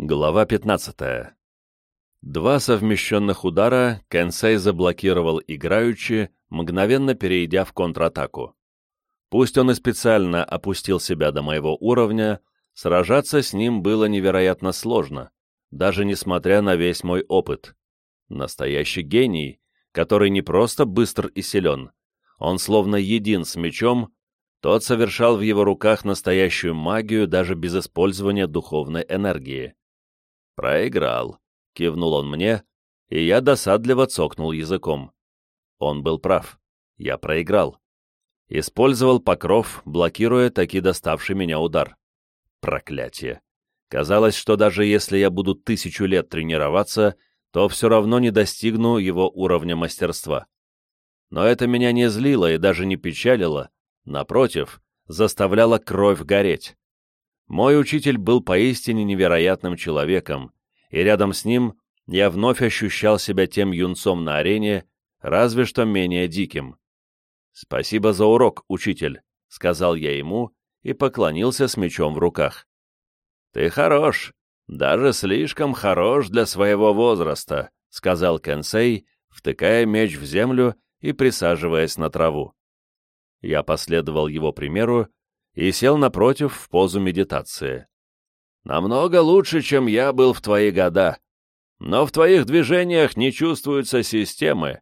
Глава 15. Два совмещенных удара Кенсей заблокировал играючи, мгновенно перейдя в контратаку. Пусть он и специально опустил себя до моего уровня, сражаться с ним было невероятно сложно, даже несмотря на весь мой опыт. Настоящий гений, который не просто быстр и силен, он словно един с мечом, тот совершал в его руках настоящую магию даже без использования духовной энергии. «Проиграл», — кивнул он мне, и я досадливо цокнул языком. Он был прав. Я проиграл. Использовал покров, блокируя таки доставший меня удар. Проклятие. Казалось, что даже если я буду тысячу лет тренироваться, то все равно не достигну его уровня мастерства. Но это меня не злило и даже не печалило, напротив, заставляло кровь гореть. Мой учитель был поистине невероятным человеком, и рядом с ним я вновь ощущал себя тем юнцом на арене, разве что менее диким. «Спасибо за урок, учитель», — сказал я ему и поклонился с мечом в руках. «Ты хорош, даже слишком хорош для своего возраста», — сказал Кенсей, втыкая меч в землю и присаживаясь на траву. Я последовал его примеру и сел напротив в позу медитации. «Намного лучше, чем я был в твои года. Но в твоих движениях не чувствуются системы.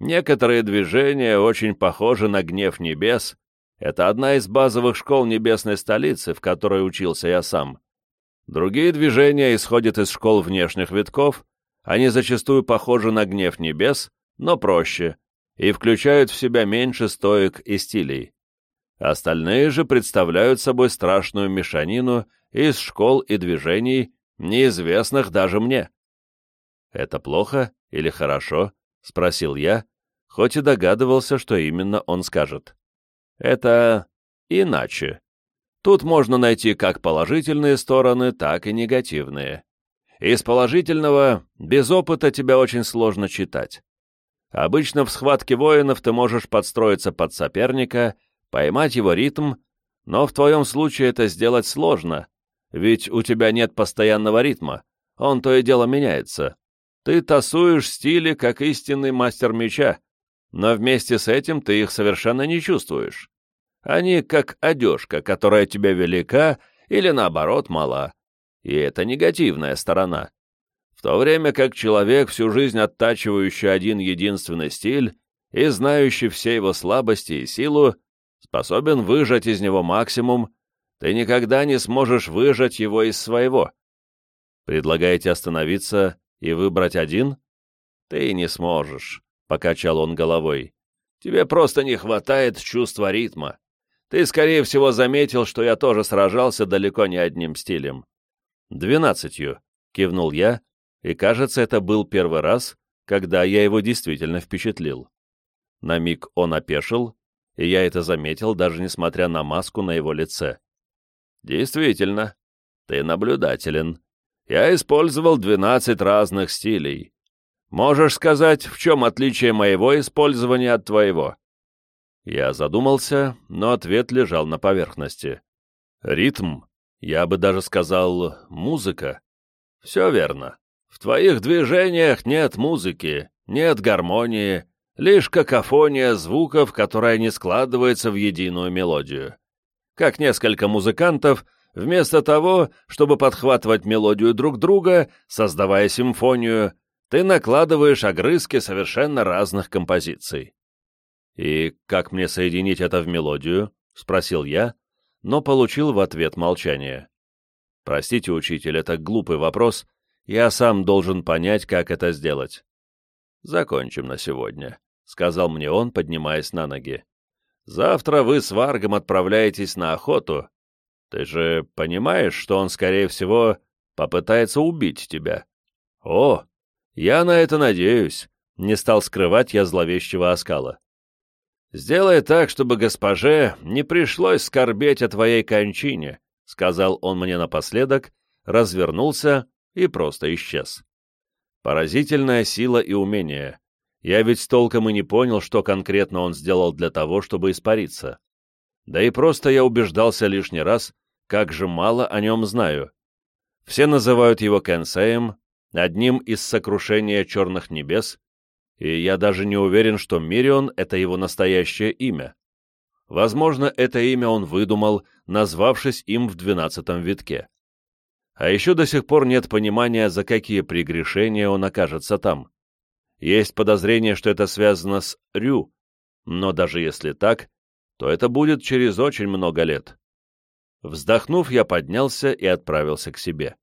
Некоторые движения очень похожи на гнев небес. Это одна из базовых школ небесной столицы, в которой учился я сам. Другие движения исходят из школ внешних витков, они зачастую похожи на гнев небес, но проще, и включают в себя меньше стоек и стилей. Остальные же представляют собой страшную мешанину из школ и движений, неизвестных даже мне. «Это плохо или хорошо?» — спросил я, хоть и догадывался, что именно он скажет. «Это иначе. Тут можно найти как положительные стороны, так и негативные. Из положительного, без опыта тебя очень сложно читать. Обычно в схватке воинов ты можешь подстроиться под соперника — поймать его ритм, но в твоем случае это сделать сложно, ведь у тебя нет постоянного ритма, он то и дело меняется. Ты тасуешь стили, как истинный мастер меча, но вместе с этим ты их совершенно не чувствуешь. Они как одежка, которая тебе велика или, наоборот, мала. И это негативная сторона. В то время как человек, всю жизнь оттачивающий один единственный стиль и знающий все его слабости и силу, способен выжать из него максимум, ты никогда не сможешь выжать его из своего. Предлагаете остановиться и выбрать один? Ты не сможешь, — покачал он головой. Тебе просто не хватает чувства ритма. Ты, скорее всего, заметил, что я тоже сражался далеко не одним стилем. «Двенадцатью», — кивнул я, и, кажется, это был первый раз, когда я его действительно впечатлил. На миг он опешил, и я это заметил, даже несмотря на маску на его лице. «Действительно, ты наблюдателен. Я использовал двенадцать разных стилей. Можешь сказать, в чем отличие моего использования от твоего?» Я задумался, но ответ лежал на поверхности. «Ритм, я бы даже сказал, музыка. Все верно. В твоих движениях нет музыки, нет гармонии, лишь какофония звуков, которая не складывается в единую мелодию. Как несколько музыкантов, вместо того, чтобы подхватывать мелодию друг друга, создавая симфонию, ты накладываешь огрызки совершенно разных композиций. «И как мне соединить это в мелодию?» — спросил я, но получил в ответ молчание. «Простите, учитель, это глупый вопрос, я сам должен понять, как это сделать». «Закончим на сегодня», — сказал мне он, поднимаясь на ноги. «Завтра вы с Варгом отправляетесь на охоту. Ты же понимаешь, что он, скорее всего, попытается убить тебя?» «О, я на это надеюсь», — не стал скрывать я зловещего оскала. «Сделай так, чтобы госпоже не пришлось скорбеть о твоей кончине», — сказал он мне напоследок, развернулся и просто исчез. Поразительная сила и умение. Я ведь толком и не понял, что конкретно он сделал для того, чтобы испариться. Да и просто я убеждался лишний раз, как же мало о нем знаю. Все называют его Кенсеем, одним из сокрушения черных небес, и я даже не уверен, что Мирион — это его настоящее имя. Возможно, это имя он выдумал, назвавшись им в двенадцатом витке. А еще до сих пор нет понимания, за какие прегрешения он окажется там. Есть подозрение, что это связано с Рю, но даже если так, то это будет через очень много лет. Вздохнув, я поднялся и отправился к себе.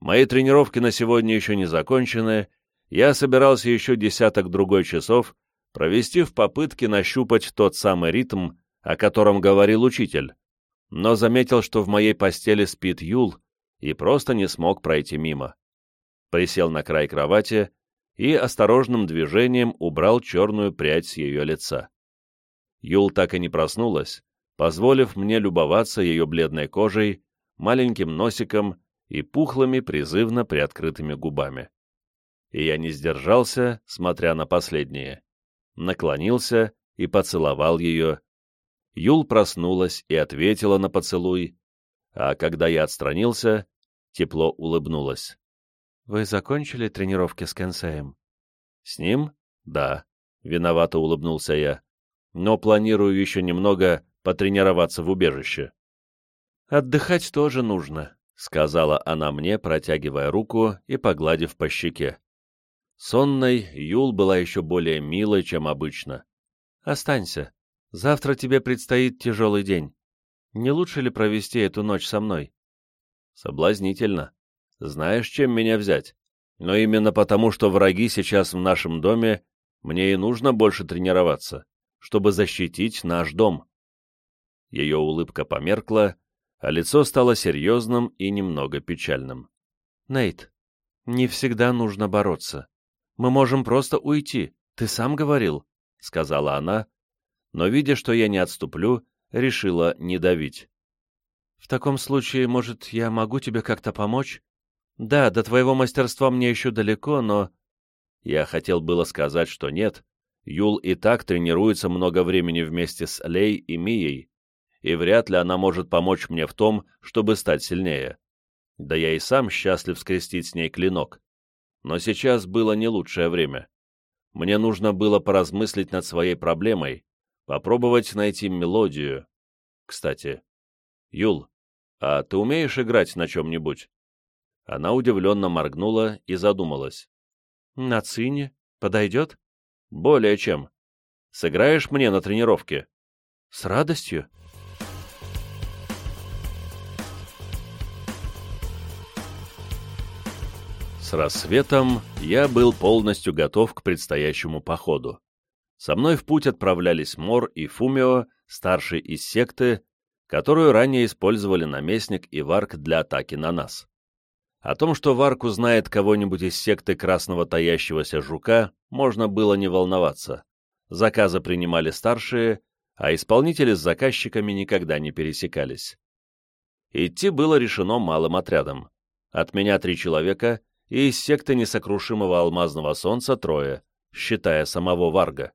Мои тренировки на сегодня еще не закончены, я собирался еще десяток другой часов провести в попытке нащупать тот самый ритм, о котором говорил учитель, но заметил, что в моей постели спит Юл, и просто не смог пройти мимо. Присел на край кровати и осторожным движением убрал черную прядь с ее лица. Юл так и не проснулась, позволив мне любоваться ее бледной кожей, маленьким носиком и пухлыми призывно приоткрытыми губами. И я не сдержался, смотря на последнее. Наклонился и поцеловал ее. Юл проснулась и ответила на поцелуй, а когда я отстранился, тепло улыбнулась. «Вы закончили тренировки с Кенсеем?» «С ним? Да», — виновато улыбнулся я. «Но планирую еще немного потренироваться в убежище». «Отдыхать тоже нужно», — сказала она мне, протягивая руку и погладив по щеке. Сонной Юл была еще более милой, чем обычно. «Останься. Завтра тебе предстоит тяжелый день. Не лучше ли провести эту ночь со мной?» «Соблазнительно. Знаешь, чем меня взять? Но именно потому, что враги сейчас в нашем доме, мне и нужно больше тренироваться, чтобы защитить наш дом». Ее улыбка померкла, а лицо стало серьезным и немного печальным. «Нейт, не всегда нужно бороться. Мы можем просто уйти, ты сам говорил», — сказала она, но, видя, что я не отступлю, решила не давить. «В таком случае, может, я могу тебе как-то помочь? Да, до твоего мастерства мне еще далеко, но...» Я хотел было сказать, что нет. Юл и так тренируется много времени вместе с Лей и Мией, и вряд ли она может помочь мне в том, чтобы стать сильнее. Да я и сам счастлив скрестить с ней клинок. Но сейчас было не лучшее время. Мне нужно было поразмыслить над своей проблемой, попробовать найти мелодию. Кстати, Юл, а ты умеешь играть на чем-нибудь? Она удивленно моргнула и задумалась. На цине? Подойдет? Более чем. Сыграешь мне на тренировке? С радостью. С рассветом я был полностью готов к предстоящему походу. Со мной в путь отправлялись Мор и Фумио, старший из секты, которую ранее использовали наместник и Варк для атаки на нас. О том, что Варк узнает кого-нибудь из секты красного таящегося жука, можно было не волноваться. Заказы принимали старшие, а исполнители с заказчиками никогда не пересекались. Идти было решено малым отрядом. От меня три человека и из секты несокрушимого алмазного солнца трое, считая самого Варга.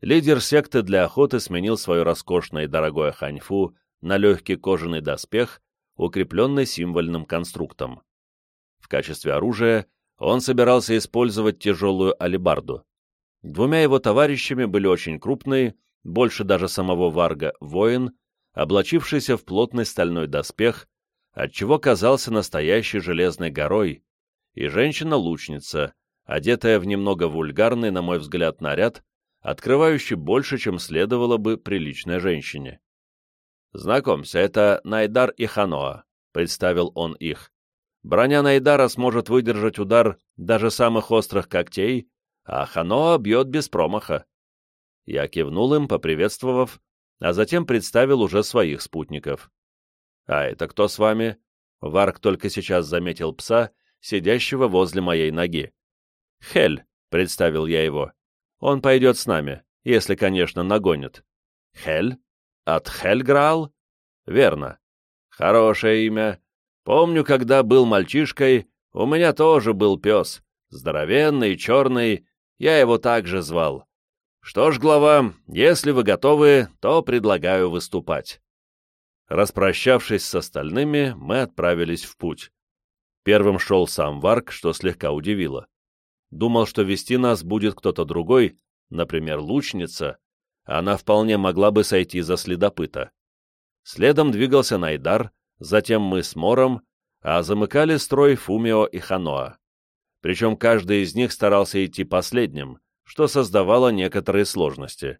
Лидер секты для охоты сменил свое роскошное и дорогое ханьфу на легкий кожаный доспех, укрепленный символьным конструктом. В качестве оружия он собирался использовать тяжелую алебарду. Двумя его товарищами были очень крупные, больше даже самого Варга, воин, облачившийся в плотный стальной доспех, отчего казался настоящей железной горой, и женщина-лучница, одетая в немного вульгарный, на мой взгляд, наряд, открывающий больше, чем следовало бы приличной женщине. «Знакомься, это Найдар и Ханоа», — представил он их. «Броня Найдара сможет выдержать удар даже самых острых когтей, а Ханоа бьет без промаха». Я кивнул им, поприветствовав, а затем представил уже своих спутников. «А это кто с вами?» Варк только сейчас заметил пса сидящего возле моей ноги. «Хель», — представил я его. «Он пойдет с нами, если, конечно, нагонит». «Хель? От Хельграал?» «Верно. Хорошее имя. Помню, когда был мальчишкой, у меня тоже был пес. Здоровенный, черный, я его также звал. Что ж, глава, если вы готовы, то предлагаю выступать». Распрощавшись с остальными, мы отправились в путь. Первым шел сам Варк, что слегка удивило. Думал, что вести нас будет кто-то другой, например, лучница, она вполне могла бы сойти за следопыта. Следом двигался Найдар, затем мы с Мором, а замыкали строй Фумио и Ханоа. Причем каждый из них старался идти последним, что создавало некоторые сложности.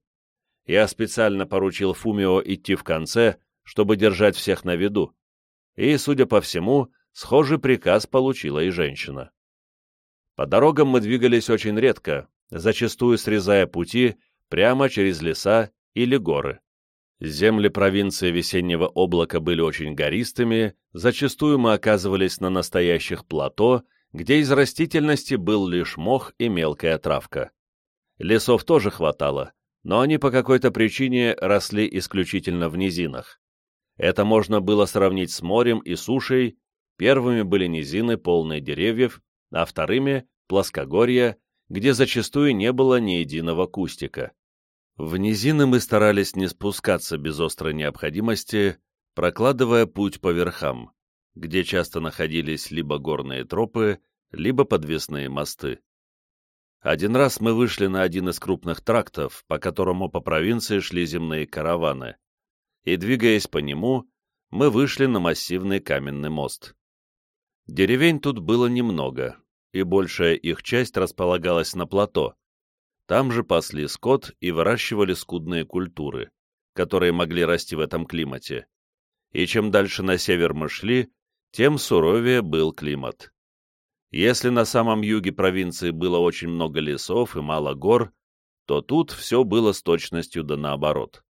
Я специально поручил Фумио идти в конце, чтобы держать всех на виду, и, судя по всему, схожий приказ получила и женщина. По дорогам мы двигались очень редко, зачастую срезая пути прямо через леса или горы. Земли провинции весеннего облака были очень гористыми, зачастую мы оказывались на настоящих плато, где из растительности был лишь мох и мелкая травка. Лесов тоже хватало, но они по какой-то причине росли исключительно в низинах. Это можно было сравнить с морем и сушей, первыми были низины, полные деревьев, а вторыми — плоскогорья, где зачастую не было ни единого кустика. В низины мы старались не спускаться без острой необходимости, прокладывая путь по верхам, где часто находились либо горные тропы, либо подвесные мосты. Один раз мы вышли на один из крупных трактов, по которому по провинции шли земные караваны, и, двигаясь по нему, мы вышли на массивный каменный мост. Деревень тут было немного, и большая их часть располагалась на плато, там же пасли скот и выращивали скудные культуры, которые могли расти в этом климате. И чем дальше на север мы шли, тем суровее был климат. Если на самом юге провинции было очень много лесов и мало гор, то тут все было с точностью да наоборот.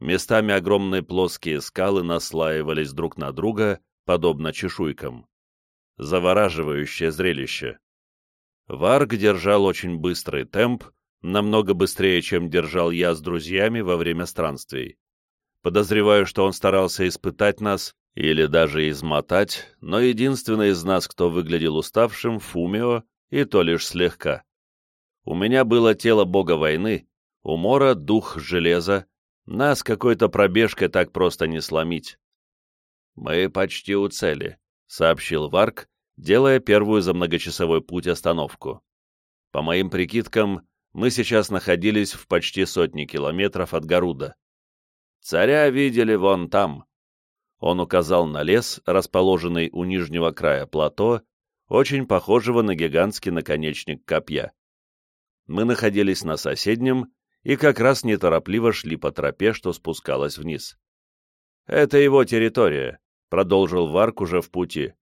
Местами огромные плоские скалы наслаивались друг на друга, подобно чешуйкам. Завораживающее зрелище. Варг держал очень быстрый темп, намного быстрее, чем держал я с друзьями во время странствий. Подозреваю, что он старался испытать нас или даже измотать, но единственный из нас, кто выглядел уставшим, Фумио, и то лишь слегка. У меня было тело бога войны, у Мора дух железа, нас какой-то пробежкой так просто не сломить. «Мы почти у цели», — сообщил Варк, делая первую за многочасовой путь остановку. По моим прикидкам, мы сейчас находились в почти сотни километров от Гаруда. «Царя видели вон там». Он указал на лес, расположенный у нижнего края плато, очень похожего на гигантский наконечник копья. Мы находились на соседнем и как раз неторопливо шли по тропе, что спускалась вниз. «Это его территория», — продолжил Варк уже в пути.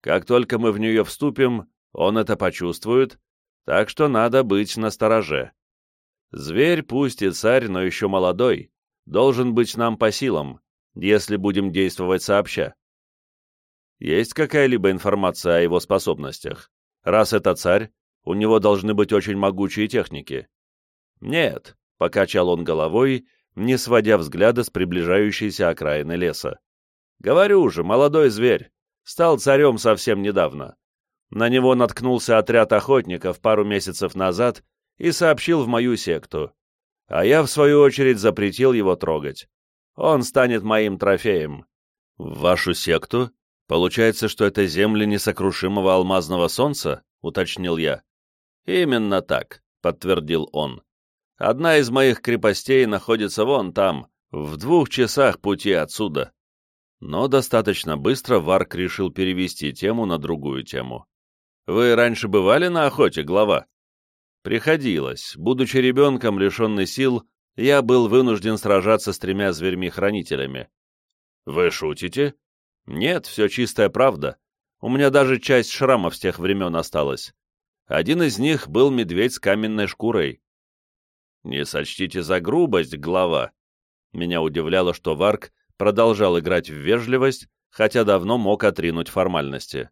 Как только мы в нее вступим, он это почувствует, так что надо быть настороже. Зверь, пусть и царь, но еще молодой, должен быть нам по силам, если будем действовать сообща. Есть какая-либо информация о его способностях? Раз это царь, у него должны быть очень могучие техники. Нет, — покачал он головой, не сводя взгляда с приближающейся окраины леса. Говорю же, молодой зверь, стал царем совсем недавно. На него наткнулся отряд охотников пару месяцев назад и сообщил в мою секту. А я, в свою очередь, запретил его трогать. Он станет моим трофеем. В вашу секту? Получается, что это земли несокрушимого алмазного солнца? Уточнил я. Именно так, подтвердил он. Одна из моих крепостей находится вон там, в двух часах пути отсюда. Но достаточно быстро Варк решил перевести тему на другую тему. «Вы раньше бывали на охоте, глава?» «Приходилось. Будучи ребенком, лишенный сил, я был вынужден сражаться с тремя зверьми-хранителями». «Вы шутите?» «Нет, все чистая правда. У меня даже часть шрамов с тех времен осталась. Один из них был медведь с каменной шкурой». «Не сочтите за грубость, глава». Меня удивляло, что Варк продолжал играть в вежливость, хотя давно мог отринуть формальности.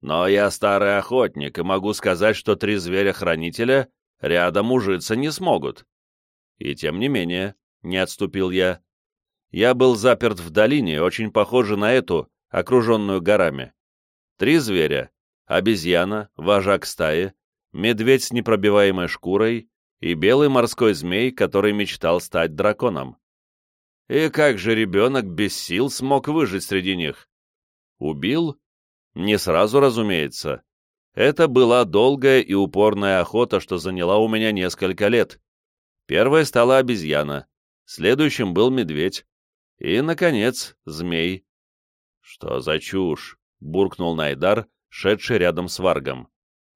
Но я старый охотник и могу сказать, что три зверя-хранителя рядом ужиться не смогут. И тем не менее, не отступил я. Я был заперт в долине, очень похожей на эту, окруженную горами. Три зверя — обезьяна, вожак стаи, медведь с непробиваемой шкурой и белый морской змей, который мечтал стать драконом. И как же ребенок без сил смог выжить среди них? Убил? Не сразу, разумеется. Это была долгая и упорная охота, что заняла у меня несколько лет. Первой стала обезьяна, следующим был медведь, и, наконец, змей. «Что за чушь?» — буркнул Найдар, шедший рядом с Варгом.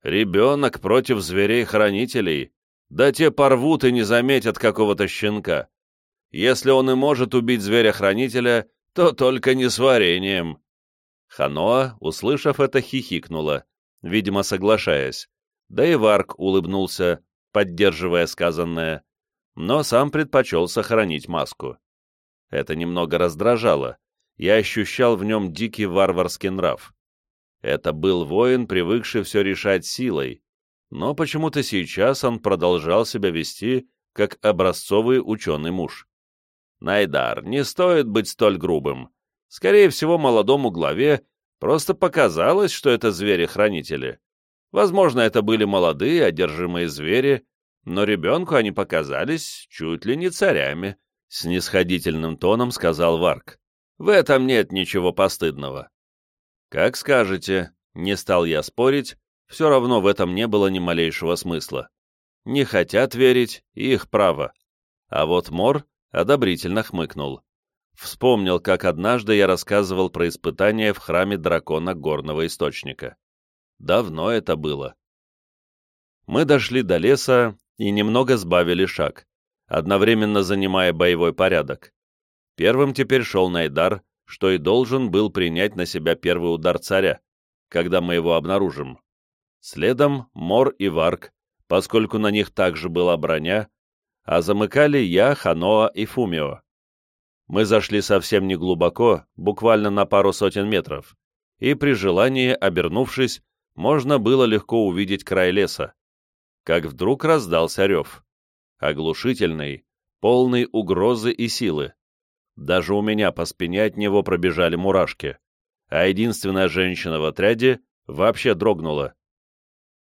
«Ребенок против зверей-хранителей. Да те порвут и не заметят какого-то щенка. Если он и может убить зверя-хранителя, то только не с вареньем». Ханоа, услышав это, хихикнула, видимо, соглашаясь. Да и Варк улыбнулся, поддерживая сказанное, но сам предпочел сохранить маску. Это немного раздражало. Я ощущал в нем дикий варварский нрав. Это был воин, привыкший все решать силой, но почему-то сейчас он продолжал себя вести, как образцовый ученый муж. Найдар, не стоит быть столь грубым. Скорее всего, молодому главе просто показалось, что это звери-хранители. Возможно, это были молодые, одержимые звери, но ребенку они показались чуть ли не царями, — снисходительным тоном сказал Варк. «В этом нет ничего постыдного». «Как скажете», — не стал я спорить, все равно в этом не было ни малейшего смысла. Не хотят верить, их право. А вот Мор одобрительно хмыкнул. Вспомнил, как однажды я рассказывал про испытание в храме дракона Горного Источника. Давно это было. Мы дошли до леса и немного сбавили шаг одновременно занимая боевой порядок. Первым теперь шел Найдар, что и должен был принять на себя первый удар царя, когда мы его обнаружим. Следом Мор и Варк, поскольку на них также была броня, а замыкали я, Ханоа и Фумио. Мы зашли совсем не глубоко, буквально на пару сотен метров, и при желании, обернувшись, можно было легко увидеть край леса. Как вдруг раздался рев оглушительный, полный угрозы и силы. Даже у меня по спине от него пробежали мурашки, а единственная женщина в отряде вообще дрогнула.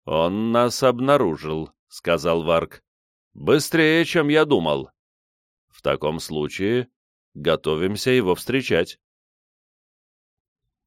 «Он нас обнаружил», — сказал Варк. «Быстрее, чем я думал». «В таком случае готовимся его встречать».